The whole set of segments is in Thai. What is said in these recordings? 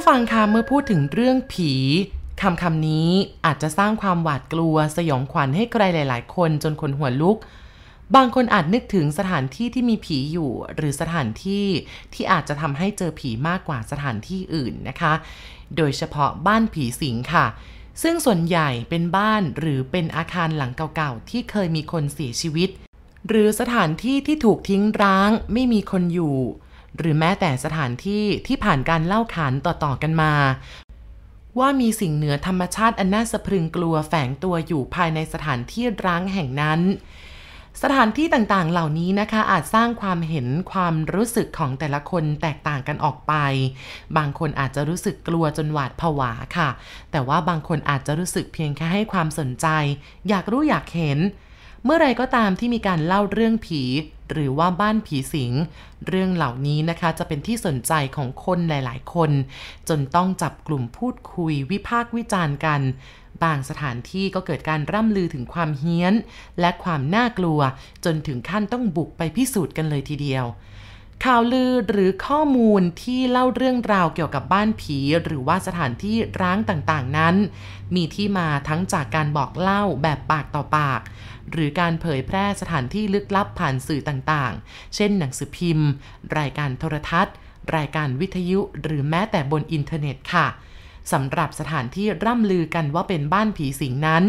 ผู้ฟังคะเมื่อพูดถึงเรื่องผีคำคำนี้อาจจะสร้างความหวาดกลัวสยองขวัญให้ใครหลาย ๆ คนจนคนหัวลุก บางคนอาจนึกถึงสถานที่ที่มีผีอยู่ หรือสถานที่ที่อาจจะทำให้เจอผีมากกว่าสถานที่อื่นนะคะ โดยเฉพาะบ้านผีสิงค่ะ ซึ่งส่วนใหญ่เป็นบ้านหรือเป็นอาคารหลังเก่าๆที่เคยมีคนเสียชีวิต หรือสถานที่ที่ถูกทิ้งร้างไม่มีคนอยู่ หรือแม้แต่สถานที่ที่ผ่านการเล่าขานต่อๆกันมา ว่ามีสิ่งเหนือธรรมชาติอันน่าสะพรึงกลัวแฝงตัวอยู่ภายในสถานที่ร้างแห่งนั้นสถานที่ต่างๆ เหล่านี้นะคะอาจสร้างความเห็นความรู้สึกของแต่ละคนแตกต่างกันออกไป บางคนอาจจะรู้สึกกลัวจนหวาดผวาค่ะ แต่ว่าบางคนอาจจะรู้สึกเพียงแค่ให้ความสนใจ อยากรู้อยากเห็น เมื่อไรก็ตามที่มีการเล่าเรื่องผี หรือว่าบ้านผีสิง เรื่องเหล่านี้นะคะจะเป็นที่สนใจของคนหลาย ๆ คน จนต้องจับกลุ่มพูดคุยวิพากษ์วิจารณ์กัน บางสถานที่ก็เกิดการร่ำลือถึงความเฮี้ยน และความน่ากลัวจนถึงขั้นต้องบุกไปพิสูจน์กันเลยทีเดียว ข่าวลือหรือข้อมูลที่เล่าเรื่องราวเกี่ยวกับบ้านผี หรือว่าสถานที่ร้างต่างๆนั้น มีที่มาทั้งจากการบอกเล่าแบบปากต่อปาก หรือการเผยแพร่สถานที่ลึกลับผ่านสื่อต่างๆ เช่นหนังสือพิมพ์ รายการโทรทัศน์ รายการวิทยุ หรือแม้แต่บนอินเทอร์เน็ตค่ะสำหรับสถานที่ร่ำลือกันว่าเป็นบ้านผีสิงนั้น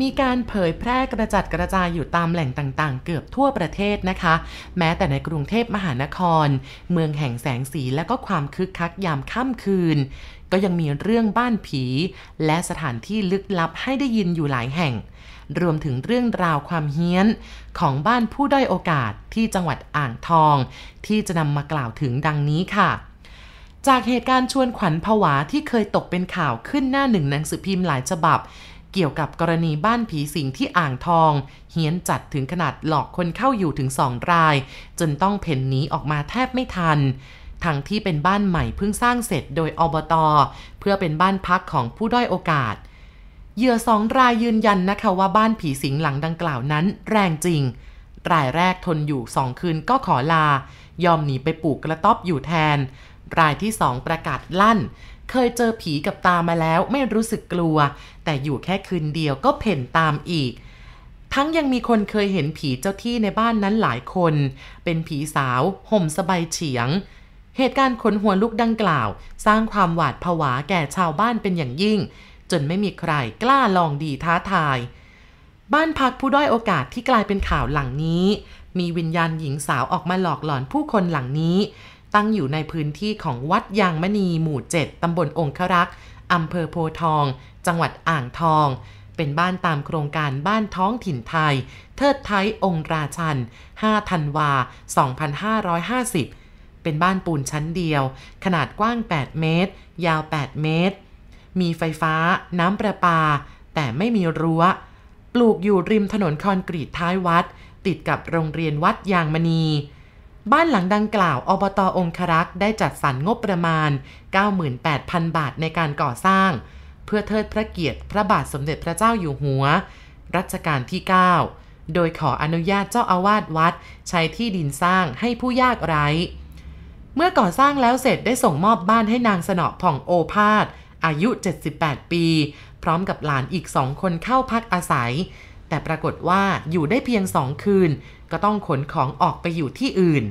มีการเผยแพร่กระจัดกระจายอยู่ตามแหล่งต่างๆ เกือบทั่วประเทศนะคะ แม้แต่ในกรุงเทพมหานคร เมืองแห่งแสงสีและก็ความคึกคักยามค่ำคืน ก็ยังมีเรื่องบ้านผี และสถานที่ลึกลับให้ได้ยินอยู่หลายแห่ง รวมถึงเรื่องราวความเฮี้ยน ของบ้านผู้ด้อยโอกาสที่จังหวัดอ่างทอง ที่จะนำมากล่าวถึงดังนี้ค่ะจากเหตุการณ์ชวนขวัญผวาที่เคยตกเป็นข่าวขึ้นหน้าหนึ่งหนังสือพิมพ์หลายฉบับ เกี่ยวกับกรณีบ้านผีสิงที่อ่างทอง เฮี้ยนจัดถึงขนาดหลอกคนเข้าอยู่ถึงสองราย จนต้องเพ่นหนีออกมาแทบไม่ทัน ทั้งที่เป็นบ้านใหม่เพิ่งสร้างเสร็จโดยอบตเพื่อเป็นบ้านพักของผู้ด้อยโอกาส เหยื่อสองรายยืนยันนะคะว่าบ้านผีสิงหลังดังกล่าวนั้น แรงจริง รายแรกทนอยู่สองคืนก็ขอลา ยอมหนีไปปลูกกระต๊อบอยู่แทน รายที่สองประกาศลั่น เคยเจอผีกับตามาแล้วไม่รู้สึกกลัว แต่อยู่แค่คืนเดียวก็เพ่นตามอีก ทั้งยังมีคนเคยเห็นผีเจ้าที่ในบ้านนั้นหลายคน เป็นผีสาว ห่มสบายเฉียง เหตุการณ์ขนหัวลุกดังกล่าว สร้างความหวาดผวาแก่ชาวบ้านเป็นอย่างยิ่ง จนไม่มีใครกล้าลองดีท้าทาย บ้านพักผู้ด้อยโอกาสที่กลายเป็นข่าวหลังนี้ มีวิญญาณหญิงสาวออกมาหลอกหลอนผู้คนหลังนี้ ตั้งอยู่ในพื้นที่ของวัดยางมณีหมู่ 7 ตำบลองครักษ์อำเภอโพทอง จังหวัดอ่างทอง เป็นบ้านตามโครงการบ้านท้องถิ่นไทย เทิดไทยองค์ราชัน 5 ธันวา 2550 เป็นบ้านปูนชั้นเดียว ขนาดกว้าง 8 เมตร ยาว 8 เมตร มีไฟฟ้า น้ำประปา แต่ไม่มีรั้ว ปลูกอยู่ริมถนนคอนกรีตท้ายวัด ติดกับโรงเรียนวัดยางมณี บ้านหลังดังกล่าวอบตองครักษ์ได้จัดสรรงบประมาณ 98,000 บาทในการก่อสร้าง เพื่อเทิดพระเกียรติพระบาทสมเด็จพระเจ้าอยู่หัว รัชกาลที่ 9 โดยขออนุญาตเจ้าอาวาสวัด ใช้ที่ดินสร้างให้ผู้ยากไร้ เมื่อก่อสร้างแล้วเสร็จได้ส่งมอบบ้านให้นางสนอผ่องโอภาสอายุ 78 ปี พร้อมกับหลานอีกสองคนเข้าพักอาศัย แต่ปรากฏว่าอยู่ได้เพียงสองคืน ก็ต้องขนของออกไปอยู่ที่อื่น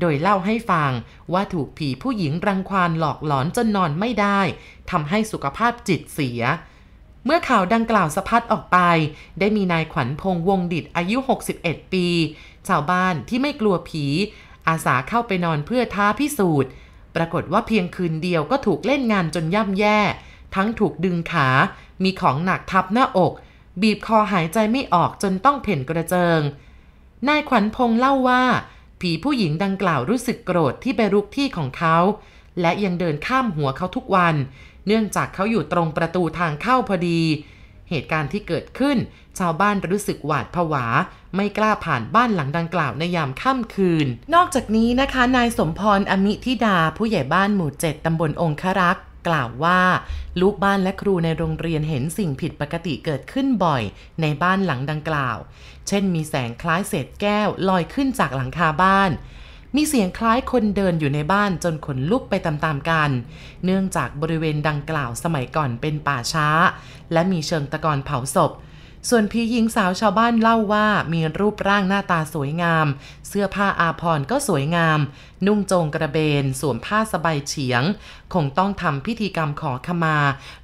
โดยเล่าให้ฟังว่าถูกผีผู้หญิงรังควานหลอกหลอนจนนอนไม่ได้ทำให้สุขภาพจิตเสีย เมื่อข่าวดังกล่าวสะพัดออกไป ได้มีนายขวัญพงษ์วงดิตอายุ 61 ปี ชาวบ้านที่ไม่กลัวผี อาสาเข้าไปนอนเพื่อท้าพิสูจน์ ปรากฏว่าเพียงคืนเดียวก็ถูกเล่นงานจนย่ำแย่ ทั้งถูกดึงขา มีของหนักทับหน้าอก บีบคอหายใจไม่ออกจนต้องเพ่นกระเจิง นายขวัญพงษ์เล่าว่า ผีผู้หญิงดังกล่าวรู้สึกโกรธที่ไปรุกที่ของเขา และยังเดินข้ามหัวเขาทุกวัน เนื่องจากเขาอยู่ตรงประตูทางเข้าพอดี เหตุการณ์ที่เกิดขึ้น ชาวบ้านรู้สึกหวาดผวา ไม่กล้าผ่านบ้านหลังดังกล่าวในยามค่ำคืน นอกจากนี้นะคะ นายสมพรอมิธิดาผู้ใหญ่บ้านหมู่เจ็ดตำบลองครักษ์ กล่าวว่า ลูกบ้านและครูในโรงเรียนเห็นสิ่งผิดปกติเกิดขึ้นบ่อยในบ้านหลังดังกล่าว เช่นมีแสงคล้ายเศษแก้วลอยขึ้นจากหลังคาบ้าน มีเสียงคล้ายคนเดินอยู่ในบ้านจนขนลุกไปตามๆกัน เนื่องจากบริเวณดังกล่าวสมัยก่อนเป็นป่าช้า และมีเชิงตะกอนเผาศพ ส่วนพี่หญิงสาวชาวบ้านเล่าว่ามีรูปร่างหน้าตาสวยงาม เสื้อผ้าอาภรณ์ก็สวยงาม นุ่งโจงกระเบน สวมผ้าสบายเฉียง คงต้องทำพิธีกรรมขอขมา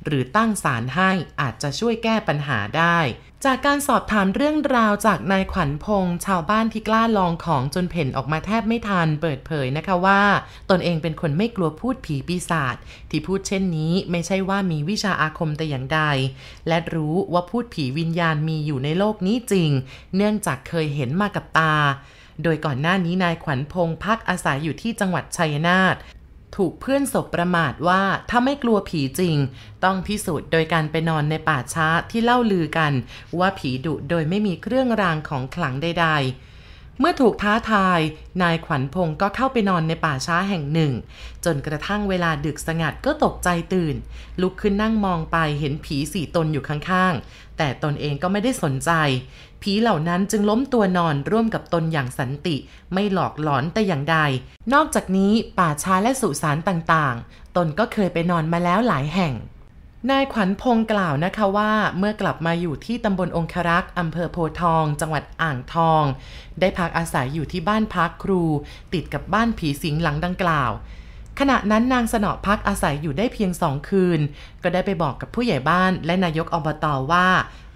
หรือตั้งศาลให้อาจจะช่วยแก้ปัญหาได้ จากการสอบถามเรื่องราวจากนายขวัญพงษ์ชาวบ้านที่กล้าลองของจนเพ่นออกมาแทบไม่ทันเปิดเผยนะคะว่า ตนเองเป็นคนไม่กลัวพูดผีปีศาจที่พูดเช่นนี้ไม่ใช่ว่ามีวิชาอาคมแต่อย่างใด และรู้ว่าพูดผีวิญญาณมีอยู่ในโลกนี้จริง เนื่องจากเคยเห็นมากับตา โดยก่อนหน้านี้นายขวัญพงษ์พักอาศัยอยู่ที่จังหวัดชัยนาท ถูกเพื่อนศพประมาทว่าถ้าไม่กลัวผีจริง ต้องพิสูจน์โดยการไปนอนในป่าช้าที่เล่าลือกัน ว่าผีดุโดยไม่มีเครื่องรางของขลังใดๆ เมื่อถูกท้าทาย นายขวัญพงศ์ก็เข้าไปนอนในป่าช้าแห่งหนึ่ง จนกระทั่งเวลาดึกสงัดก็ตกใจตื่น ลุกขึ้นนั่งมองไปเห็นผีสี่ตนอยู่ข้างๆ แต่ตนเองก็ไม่ได้สนใจ ผีเหล่านั้นจึงล้มตัวนอนร่วมกับตนอย่างสันติ ไม่หลอกหลอนแต่อย่างใด นอกจากนี้ป่าช้าและสุสานต่างๆ ตนก็เคยไปนอนมาแล้วหลายแห่ง นายขวัญพงศ์กล่าวนะคะว่าเมื่อกลับมาอยู่ที่ตำบลองครักษ์อำเภอโพทอง จังหวัดอ่างทอง ได้พักอาศัยอยู่ที่บ้านพักครู ติดกับบ้านผีสิงหลังดังกล่าว ขณะนั้นนางสนอพักอาศัยอยู่ได้เพียงสองคืน ก็ได้ไปบอกกับผู้ใหญ่บ้านและนายกอบตอว่า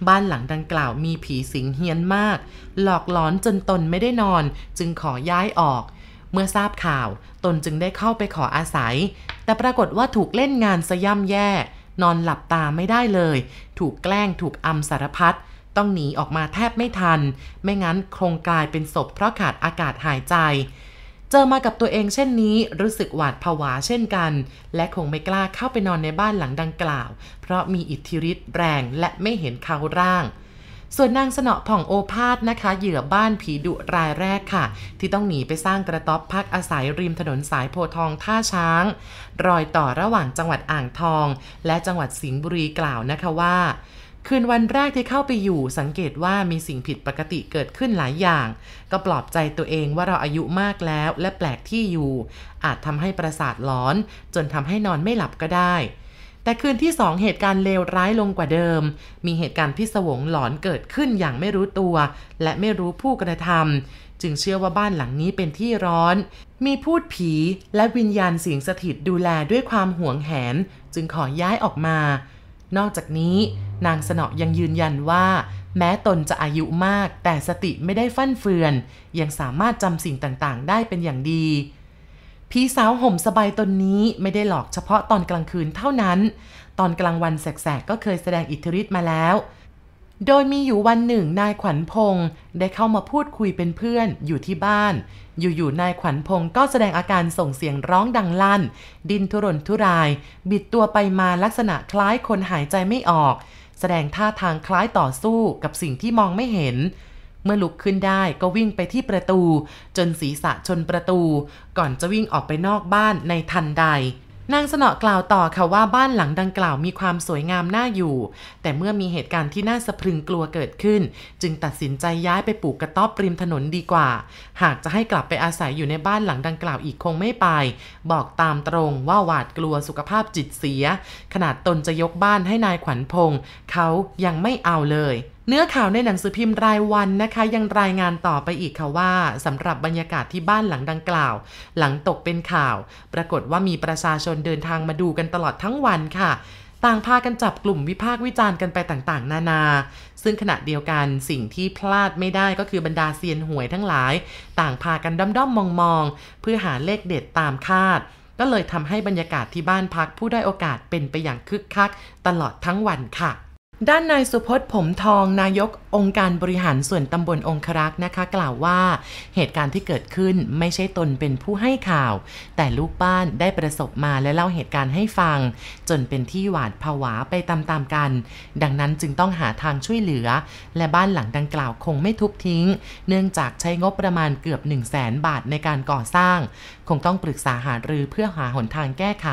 บ้านหลังดังกล่าวมีผีสิงเฮียนมาก หลอกหลอนจนตนไม่ได้นอน จึงขอย้ายออก เมื่อทราบข่าว ตนจึงได้เข้าไปขออาศัย แต่ปรากฏว่าถูกเล่นงานสย่ำแย่ นอนหลับตาไม่ได้เลย ถูกแกล้งถูกอำสารพัดต้องหนีออกมาแทบไม่ทัน ไม่งั้นคงกลายเป็นศพเพราะขาดอากาศหายใจ เจอมากับตัวเองเช่นนี้รู้สึกหวาดผวาเช่นกัน และคงไม่กล้าเข้าไปนอนในบ้านหลังดังกล่าว เพราะมีอิทธิฤทธิ์แรงและไม่เห็นเขาร่าง ส่วนนางสนอผ่องโอภาสนะคะ เหยื่อบ้านผีดุรายแรกค่ะ ที่ต้องหนีไปสร้างกระต๊อบพักอาศัยริมถนนสายโพทองท่าช้าง รอยต่อระหว่างจังหวัดอ่างทอง และจังหวัดสิงห์บุรีกล่าวนะคะว่าคืนวันแรกที่เข้าไปอยู่สังเกตว่ามีสิ่งผิดปกติเกิดขึ้นหลายอย่าง ก็ปลอบใจตัวเองว่าเราอายุมากแล้วและแปลกที่อยู่ อาจทำให้ประสาทหลอน จนทำให้นอนไม่หลับก็ได้ แต่คืนที่สองเหตุการณ์เลวร้ายลงกว่าเดิม มีเหตุการณ์พิศวงหลอนเกิดขึ้นอย่างไม่รู้ตัว และไม่รู้ผู้กระทำจึงเชื่อว่าบ้านหลังนี้เป็นที่ร้อน มีพูดผีและวิญญาณสิงสถิตดูแลด้วยความห่วงแหน จึงขอย้ายออกมา นอกจากนี้ นางสนอยังยืนยันว่า แม้ตนจะอายุมาก แต่สติไม่ได้ฟั่นเฟือน ยังสามารถจำสิ่งต่างๆ ได้เป็นอย่างดี ผีสาวห่มสบายตนนี้ไม่ได้หลอกเฉพาะตอนกลางคืนเท่านั้น ตอนกลางวันแสกๆก็เคยแสดงอิทธิฤทธิ์มาแล้ว โดยมีอยู่วันหนึ่งนายขวัญพงศ์ได้เข้ามาพูดคุยเป็นเพื่อนอยู่ที่บ้าน อยู่ๆนายขวัญพงศ์ก็แสดงอาการส่งเสียงร้องดังลั่น ดินทุรนทุราย บิดตัวไปมาลักษณะคล้ายคนหายใจไม่ออก แสดงท่าทางคล้ายต่อสู้กับสิ่งที่มองไม่เห็น เมื่อลุกขึ้นได้ก็วิ่งไปที่ประตู จนศีรษะชนประตู ก่อนจะวิ่งออกไปนอกบ้านในทันใดนางสนอกล่าวต่อค่ะว่าบ้านหลังดังกล่าวมีความสวยงามน่าอยู่ แต่เมื่อมีเหตุการณ์ที่น่าสะพรึงกลัวเกิดขึ้น จึงตัดสินใจย้ายไปปลูกกระต๊อบริมถนนดีกว่า หากจะให้กลับไปอาศัยอยู่ในบ้านหลังดังกล่าวอีกคงไม่ไป บอกตามตรงว่าหวาดกลัวสุขภาพจิตเสีย ขนาดตนจะยกบ้านให้นายขวัญพงศ์เขายังไม่เอาเลย เนื้อข่าวในหนังสือพิมพ์รายวันนะคะ ยังรายงานต่อไปอีกค่ะว่าสำหรับบรรยากาศที่บ้านหลังดังกล่าว หลังตกเป็นข่าว ปรากฏว่ามีประชาชนเดินทางมาดูกันตลอดทั้งวันค่ะ ต่างพากันจับกลุ่มวิพากษ์วิจารณ์กันไปต่างๆ นานา ซึ่งขณะเดียวกันสิ่งที่พลาดไม่ได้ก็คือบรรดาเซียนหวยทั้งหลาย ต่างพากันด้อมๆมองๆเพื่อหาเลขเด็ดตามคาด ก็เลยทำให้บรรยากาศที่บ้านพักผู้ได้โอกาสเป็นไปอย่างคึกคัก ตลอดทั้งวันค่ะ ด้านนายสุพจน์ผมทองนายกองค์การบริหารส่วนตำบลองครักษ์นะคะ กล่าวว่า เหตุการณ์ที่เกิดขึ้นไม่ใช่ตนเป็นผู้ให้ข่าว แต่ลูกบ้านได้ประสบมาและเล่าเหตุการณ์ให้ฟัง จนเป็นที่หวาดผวาไปตามๆกัน ดังนั้นจึงต้องหาทางช่วยเหลือ และบ้านหลังดังกล่าวคงไม่ทุบทิ้ง เนื่องจากใช้งบประมาณเกือบ 1 0 0 0 0แสนบาทในการก่อสร้าง คงต้องปรึกษาหารือเพื่อหาหนทางแก้ไข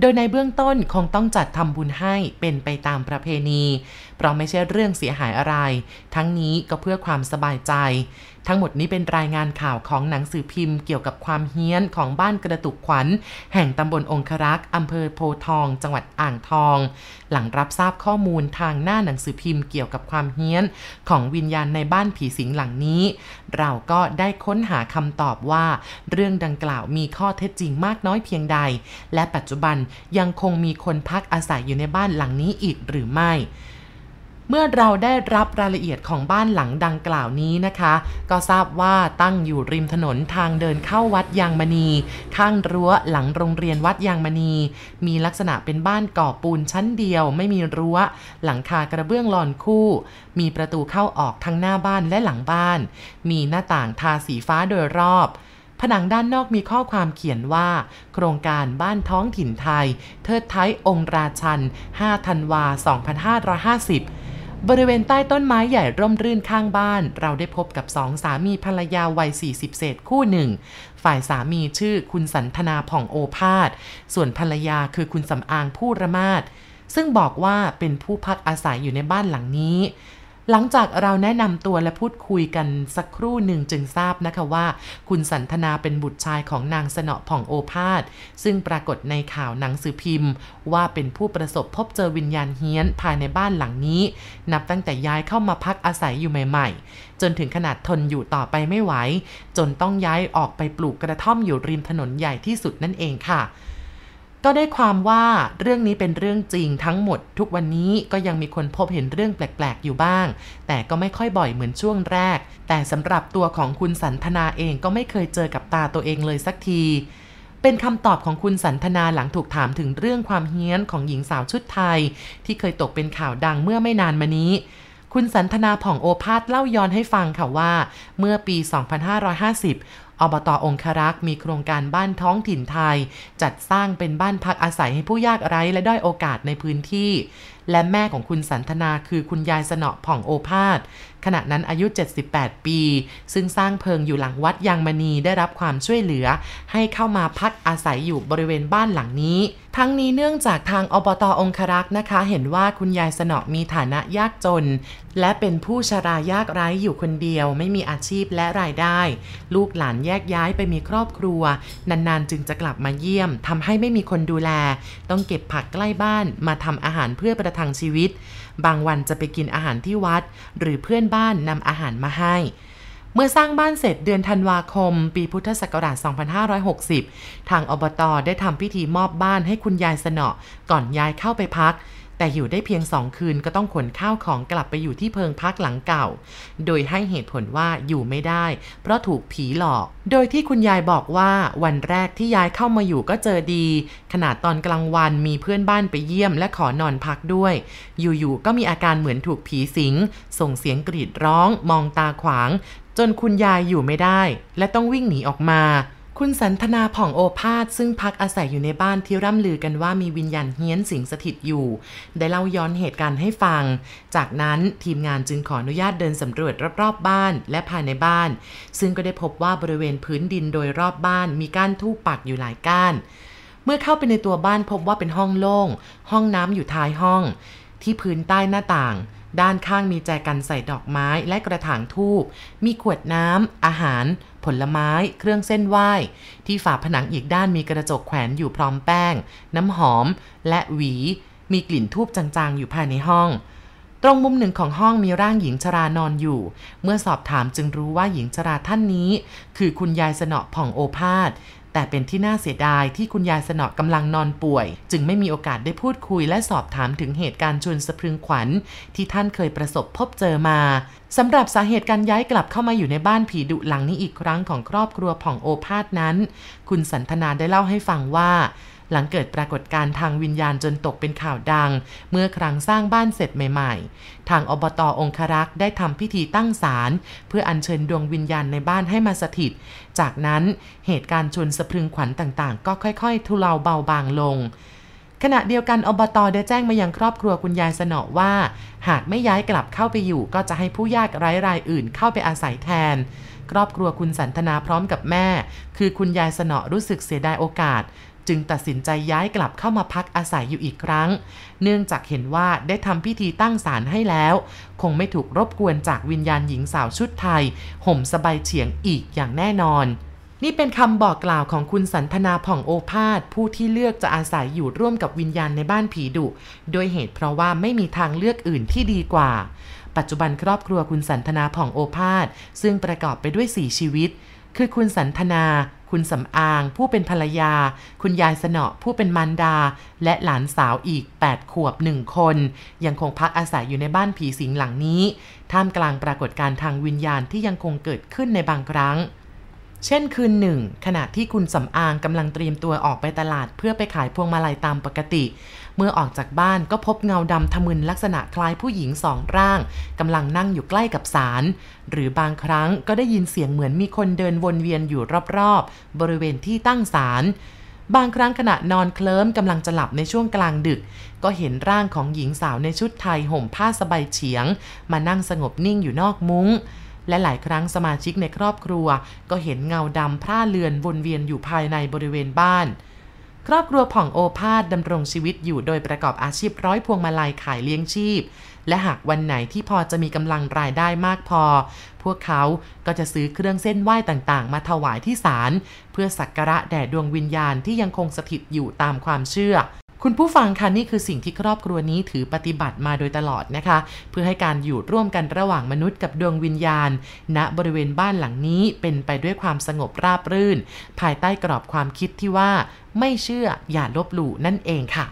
โดยในเบื้องต้นคงต้องจัดทำบุญให้เป็นไปตามประเพณี เพราะไม่ใช่เรื่องเสียหายอะไร ทั้งนี้ก็เพื่อความสบายใจ ทั้งหมดนี้เป็นรายงานข่าวของหนังสือพิมพ์เกี่ยวกับความเฮี้ยนของบ้านกระตุกขวัญ แห่งตำบลองครักษ์อำเภอโพทอง จังหวัดอ่างทอง หลังรับทราบข้อมูลทางหน้าหนังสือพิมพ์เกี่ยวกับความเฮี้ยน ของวิญญาณในบ้านผีสิงหลังนี้ เราก็ได้ค้นหาคำตอบว่า เรื่องดังกล่าวมีข้อเท็จจริงมากน้อยเพียงใด และปัจจุบันยังคงมีคนพักอาศัยอยู่ในบ้านหลังนี้อีกหรือไม่ เมื่อเราได้รับรายละเอียดของบ้านหลังดังกล่าวนี้นะคะ ก็ทราบว่าตั้งอยู่ริมถนนทางเดินเข้าวัดยางมณี ข้างรั้วหลังโรงเรียนวัดยางมณี มีลักษณะเป็นบ้านก่อปูนชั้นเดียว ไม่มีรั้ว หลังคากระเบื้องลอนคู่ มีประตูเข้าออกทั้งหน้าบ้านและหลังบ้าน มีหน้าต่างทาสีฟ้าโดยรอบผนังด้านนอกมีข้อความเขียนว่า โครงการบ้านท้องถิ่นไทย เทิดไทยองค์ราชัน 5 ธันวา 2550 บริเวณใต้ต้นไม้ใหญ่ร่มรื่นข้างบ้าน เราได้พบกับสองสามีภรรยาวัย 40 เศษคู่หนึ่ง ฝ่ายสามีชื่อคุณสันทนาผ่องโอภาส ส่วนภรรยาคือคุณสำอางผู้ระมาดซึ่งบอกว่าเป็นผู้พักอาศัยอยู่ในบ้านหลังนี้ หลังจากเราแนะนำตัวและพูดคุยกันสักครู่หนึ่งจึงทราบนะคะว่า คุณสันทนาเป็นบุตรชายของนางสนอผ่องโอภาส ซึ่งปรากฏในข่าวหนังสือพิมพ์ ว่าเป็นผู้ประสบพบเจอวิญญาณเฮี้ยนภายในบ้านหลังนี้ นับตั้งแต่ย้ายเข้ามาพักอาศัยอยู่ใหม่ ๆ จนถึงขนาดทนอยู่ต่อไปไม่ไหว จนต้องย้ายออกไปปลูกกระท่อมอยู่ริมถนนใหญ่ที่สุดนั่นเองค่ะ ก็ได้ความว่าเรื่องนี้เป็นเรื่องจริงทั้งหมด ทุกวันนี้ก็ยังมีคนพบเห็นเรื่องแปลกๆอยู่บ้าง แต่ก็ไม่ค่อยบ่อยเหมือนช่วงแรก แต่สำหรับตัวของคุณสันทนาเองก็ไม่เคยเจอกับตาตัวเองเลยสักที เป็นคำตอบของคุณสันทนาหลังถูกถามถึงเรื่องความเฮี้ยนของหญิงสาวชุดไทย ที่เคยตกเป็นข่าวดังเมื่อไม่นานมานี้คุณสันทนาผ่องโอภาสเล่าย้อนให้ฟังค่ะว่า เมื่อปี 2550 อบตองครักษ์มีโครงการบ้านท้องถิ่นไทย จัดสร้างเป็นบ้านพักอาศัยให้ผู้ยากไร้และด้อยโอกาสในพื้นที่ และแม่ของคุณสันทนาคือคุณยายสนอผ่องโอภาส ขณะนั้นอายุ 78 ปี ซึ่งสร้างเพิงอยู่หลังวัดยางมณีได้รับความช่วยเหลือ ให้เข้ามาพักอาศัยอยู่บริเวณบ้านหลังนี้ ทั้งนี้เนื่องจากทางอบตองครักษ์นะคะ เห็นว่าคุณยายสนอมีฐานะยากจน และเป็นผู้ชรายากไร้อยู่คนเดียว ไม่มีอาชีพและรายได้ ลูกหลานแยกย้ายไปมีครอบครัว นานๆ จึงจะกลับมาเยี่ยมทำให้ไม่มีคนดูแล ต้องเก็บผักใกล้บ้านมาทำอาหารเพื่อประทังชีวิต บางวันจะไปกินอาหารที่วัด หรือเพื่อนบ้านนำอาหารมาให้ เมื่อสร้างบ้านเสร็จเดือนธันวาคม ปีพุทธศักราช 2560 ทางอบตได้ทำพิธีมอบบ้านให้คุณยายสนอก่อนย้ายเข้าไปพัก แต่อยู่ได้เพียงสองคืนก็ต้องขนข้าวของกลับไปอยู่ที่เพิงพักหลังเก่า โดยให้เหตุผลว่าอยู่ไม่ได้ เพราะถูกผีหลอก โดยที่คุณยายบอกว่าวันแรกที่ย้ายเข้ามาอยู่ก็เจอดี ขนาดตอนกลางวันมีเพื่อนบ้านไปเยี่ยมและขอนอนพักด้วย อยู่ๆก็มีอาการเหมือนถูกผีสิง ส่งเสียงกรีดร้อง มองตาขวาง จนคุณยายอยู่ไม่ได้ และต้องวิ่งหนีออกมา คุณสันทนาผ่องโอภาสซึ่งพักอาศัยอยู่ในบ้านที่ร่ำลือกันว่ามีวิญญาณเฮี้ยนสิงสถิตอยู่ ได้เล่าย้อนเหตุการณ์ให้ฟัง จากนั้นทีมงานจึงขออนุญาตเดินสำรวจรอบๆบ้านและภายในบ้าน ซึ่งก็ได้พบว่าบริเวณพื้นดินโดยรอบบ้านมีก้านทูบปักอยู่หลายก้าน เมื่อเข้าไปในตัวบ้านพบว่าเป็นห้องโล่ง ห้องน้ำอยู่ท้ายห้อง ที่พื้นใต้หน้าต่าง ด้านข้างมีแจกันใส่ดอกไม้และกระถางทูบมีขวดน้ำอาหาร ผลไม้ เครื่องเส้นไหว้ ที่ฝาผนังอีกด้านมีกระจกแขวนอยู่พร้อมแป้ง น้ำหอม และหวี มีกลิ่นทูบจางๆ อยู่ภายในห้อง ตรงมุมหนึ่งของห้องมีร่างหญิงชรานอนอยู่ เมื่อสอบถามจึงรู้ว่าหญิงชราท่านนี้ คือคุณยายสนอผ่องโอภาสแต่เป็นที่น่าเสียดายที่คุณยายสนอกำลังนอนป่วย จึงไม่มีโอกาสได้พูดคุยและสอบถามถึงเหตุการณ์ชวนสะพรึงขวัญ ที่ท่านเคยประสบพบเจอมาสำหรับสาเหตุการย้ายกลับเข้ามาอยู่ในบ้านผีดุหลังนี้อีกครั้งของครอบครัวผ่องโอภาสนั้น คุณสันทนาได้เล่าให้ฟังว่า หลังเกิดปรากฏการณ์ทางวิญญาณจนตกเป็นข่าวดัง เมื่อครั้งสร้างบ้านเสร็จใหม่ๆ ทางอบตอองครักษ์ได้ทำพิธีตั้งศาลเพื่ออัญเชิญดวงวิญญาณในบ้านให้มาสถิต จากนั้นเหตุการณ์ชวนสะพรึงขวัญต่างๆ ก็ค่อยๆ ทุเลาเบาบางลงขณะเดียวกันอบตได้แจ้งมายังครอบครัวคุณยายสนอว่า หากไม่ย้ายกลับเข้าไปอยู่ ก็จะให้ผู้ยากไร้รายอื่นเข้าไปอาศัยแทน ครอบครัวคุณสันทนาพร้อมกับแม่ คือคุณยายสนอรู้สึกเสียดายโอกาส จึงตัดสินใจย้ายกลับเข้ามาพักอาศัยอยู่อีกครั้ง เนื่องจากเห็นว่าได้ทำพิธีตั้งศาลให้แล้ว คงไม่ถูกรบกวนจากวิญญาณหญิงสาวชุดไทย ห่มสบายเฉียงอีกอย่างแน่นอน นี่เป็นคำบอกกล่าวของคุณสันทนาผ่องโอภาส ผู้ที่เลือกจะอาศัยอยู่ร่วมกับวิญญาณในบ้านผีดุ โดยเหตุเพราะว่าไม่มีทางเลือกอื่นที่ดีกว่า ปัจจุบันครอบครัวคุณสันทนาผ่องโอภาสซึ่งประกอบไปด้วย 4 ชีวิต คือคุณสันทนา คุณสำอาง ผู้เป็นภรรยา คุณยายสนอผู้เป็นมารดา และหลานสาวอีก 8 ขวบหนึ่งคน ยังคงพักอาศัยอยู่ในบ้านผีสิงหลังนี้ ท่ามกลางปรากฏการณ์ทางวิญญาณที่ยังคงเกิดขึ้นในบางครั้ง เช่นคืนหนึ่งขณะที่คุณสำอางกำลังเตรียมตัวออกไปตลาด เพื่อไปขายพวงมาลัยตามปกติ เมื่อออกจากบ้านก็พบเงาดำทะมึนลักษณะคล้ายผู้หญิงสองร่างกำลังนั่งอยู่ใกล้กับศาลหรือบางครั้งก็ได้ยินเสียงเหมือนมีคนเดินวนเวียนอยู่รอบๆ บริเวณที่ตั้งศาลบางครั้งขณะนอนเคลิ้มกำลังจะหลับในช่วงกลางดึก ก็เห็นร่างของหญิงสาวในชุดไทยห่มผ้าสบายเฉียง มานั่งสงบนิ่งอยู่นอกมุง้ง และหลายครั้งสมาชิกในครอบครัว ก็เห็นเงาดำพร่าเลือนวนเวียนอยู่ภายในบริเวณบ้าน ครอบครัวผ่องโอภาสดำรงชีวิตอยู่โดยประกอบอาชีพร้อยพวงมาลัยขายเลี้ยงชีพ และหากวันไหนที่พอจะมีกำลังรายได้มากพอ พวกเขาก็จะซื้อเครื่องเส้นไหว้ต่างๆ มาถวายที่ศาลเพื่อสักการะแด่ดวงวิญญาณที่ยังคงสถิตอยู่ตามความเชื่อ คุณผู้ฟังคะนี่คือสิ่งที่ครอบครัวนี้ถือปฏิบัติมาโดยตลอดนะคะ เพื่อให้การอยู่ร่วมกันระหว่างมนุษย์กับดวงวิญญาณ ณบริเวณบ้านหลังนี้เป็นไปด้วยความสงบราบรื่น ภายใต้กรอบความคิดที่ว่า ไม่เชื่ออย่าลบหลู่นั่นเองค่ะ